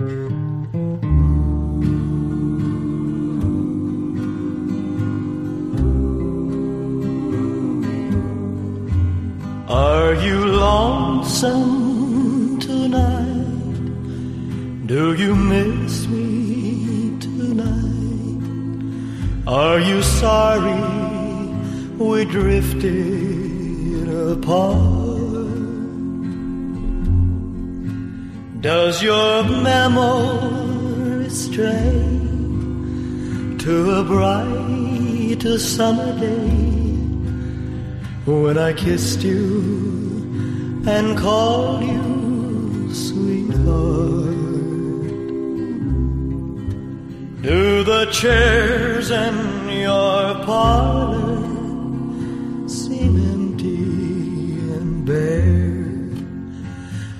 Are you lonesome tonight? Do you miss me tonight? Are you sorry we drifted apart? Does your memory stray to a bright summer day? when I kissed you and called you sweetheart. Do the chairs in your parlor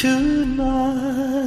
tonight.